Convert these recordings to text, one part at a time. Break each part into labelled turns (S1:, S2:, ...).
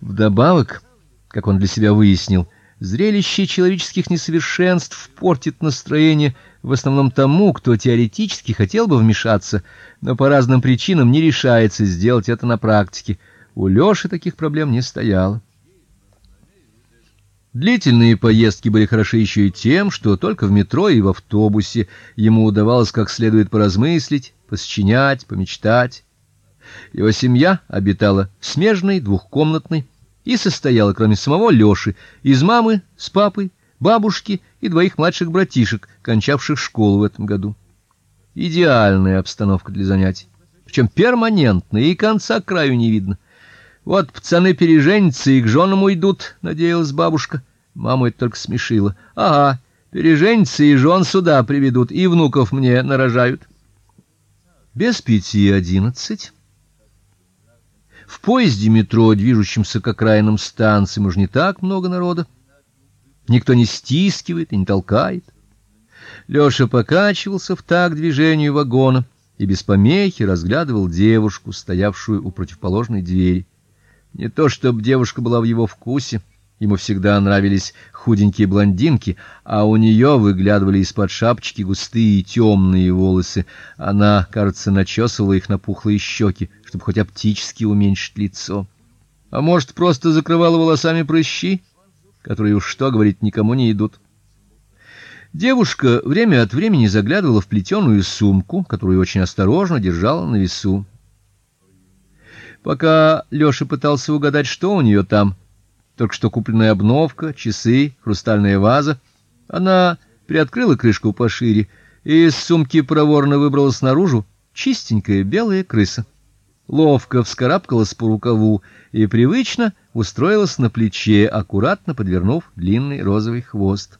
S1: Вдобавок, как он для себя выяснил, зрелище человеческих несовершенств портит настроение в основном тому, кто теоретически хотел бы вмешаться, но по разным причинам не решается сделать это на практике. У Лёши таких проблем не стояло. Длительные поездки были хороши еще и тем, что только в метро и в автобусе ему удавалось как следует поразмыслить, посчинять, помечтать. Его семья обитала в смежной двухкомнатной и состояла, кроме самого Лёши, из мамы с папой, бабушки и двоих младших братишек, кончавших школу в этом году. Идеальная обстановка для занятий, причем перманентная и конца краю не видно. Вот пацаны переженятся и к женам уйдут, надеялась бабушка. Маму это только смешило. Ага, переженятся и жен сюда приведут, и внуков мне нарожают. Без пяти одиннадцать в поезде метро, движущемся к окраинам станции, уж не так много народа. Никто не стискивает и не толкает. Лёша покачивался в такт движению вагона и без помехи разглядывал девушку, стоявшую у противоположной двери. Не то чтобы девушка была в его вкусе, ему всегда нравились худенькие блондинки, а у нее выглядывали из-под шапочки густые темные волосы. Она, кажется, начесывала их на пухлые щеки, чтобы хоть оптически уменьшить лицо. А может, просто закрывала волосами прыщи, которые уж что говорить никому не идут. Девушка время от времени заглядывала в плетеную сумку, которую очень осторожно держала на весу. Пока Лёша пытался угадать, что у нее там, только что купленная обновка, часы, хрустальная ваза, она приоткрыла крышку пошире, и из сумки проворно выбралась наружу чистенькая белая крыса. Ловко вскарабкалась по рукаву и привычно устроилась на плече, аккуратно подвернув длинный розовый хвост.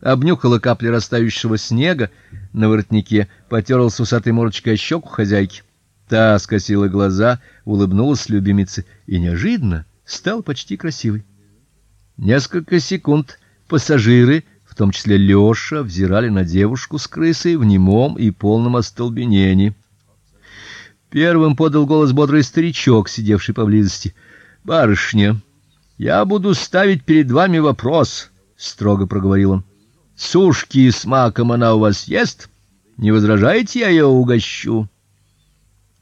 S1: Обнюхала капли растающего снега на воротнике, потерла с усатой мордочкой щеку хозяйки. Та скосила глаза, улыбнулась любимице и неожиданно стала почти красивой. Несколько секунд пассажиры, в том числе Лёша, взирали на девушку с крысой в немом и полном остолбенении. Первым подал голос бодрый старичок, сидевший поблизости. "Барышня, я буду ставить перед вами вопрос", строго проговорил он. "Сушки с маком она у вас есть? Не возражаете, я ее угощу?"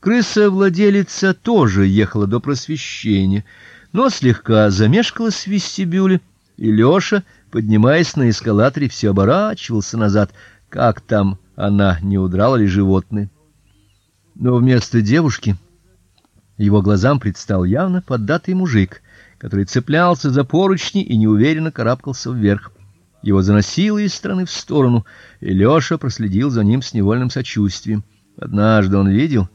S1: Крыса-владелица тоже ехала до просвещения, но слегка замешкалась в вестибюле, и Лёша, поднимаясь на эскалаторе, все оборачивался назад, как там она не удрала ли животное. Но вместо девушки его глазам предстал явно поддатый мужик, который цеплялся за поручни и неуверенно карабкался вверх. Его заносило из стороны в сторону, и Лёша проследил за ним с невольным сочувствием. Однажды он видел,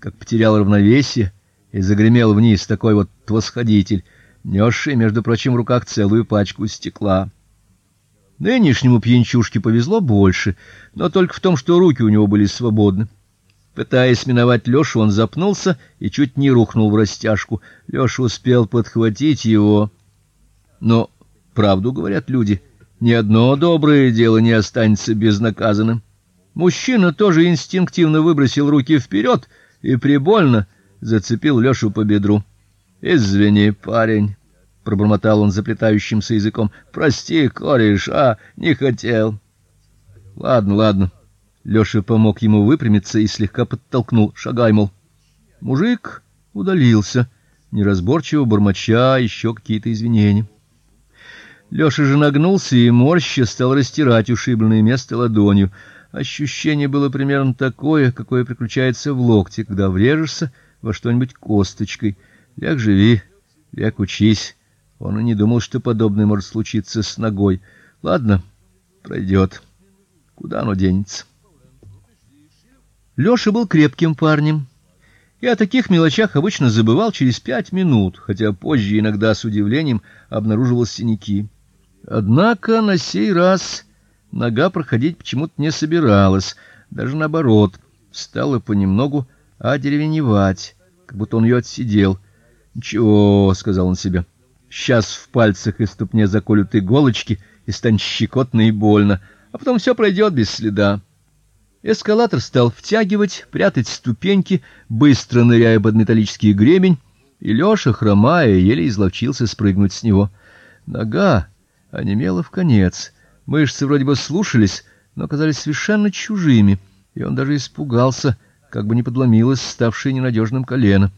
S1: как потерял равновесие и загремел вниз такой вот восходитель, нёсший, между прочим, в руках целую пачку стекла. Нынешнему пьянчушке повезло больше, но только в том, что руки у него были свободны. Пытаясь миновать Лёшу, он запнулся и чуть не рухнул в растяжку. Лёша успел подхватить его. Но правду говорят люди, ни одно доброе дело не останется безнаказанным. Мужчина тоже инстинктивно выбросил руки вперед и прибольно зацепил Лёшу по бедру. "Извини, парень", пробормотал он заплетающимся языком. "Прости, кореш, а не хотел". "Ладно, ладно". Лёша помог ему выпрямиться и слегка подтолкнул: "Шагай, мол". Мужик удалился, неразборчиво бормоча еще какие-то извинения. Лёша же нагнулся и морща стал растирать ушибленное место ладонью. Ощущение было примерно такое, какое приключается в локте, когда врежешься во что-нибудь косточкой. Ляг живи, ляг учись. Он и не думал, что подобное может случиться с ногой. Ладно, пройдет. Куда оно денется? Лёша был крепким парнем. И о таких мелочах обычно забывал через пять минут, хотя позже иногда с удивлением обнаруживал синяки. Однако на сей раз Нога проходить почему-то не собиралась, даже наоборот, стала понемногу одеревеневать, как будто он ее отсидел. "Ничего", сказал он себе. "Сейчас в пальцах и ступне заколют иголочки, и станет щекотно и больно, а потом все пройдет без следа". Эскалатор стал втягивать, прятать ступеньки, быстро ныряя под металлический гребень, и Лёша, хромая, еле изловчился спрыгнуть с него. Нога онемела в конец. Мышцы вроде бы слушались, но казались совершенно чужими, и он даже испугался, как бы не подломилось ставшее ненадежным колено.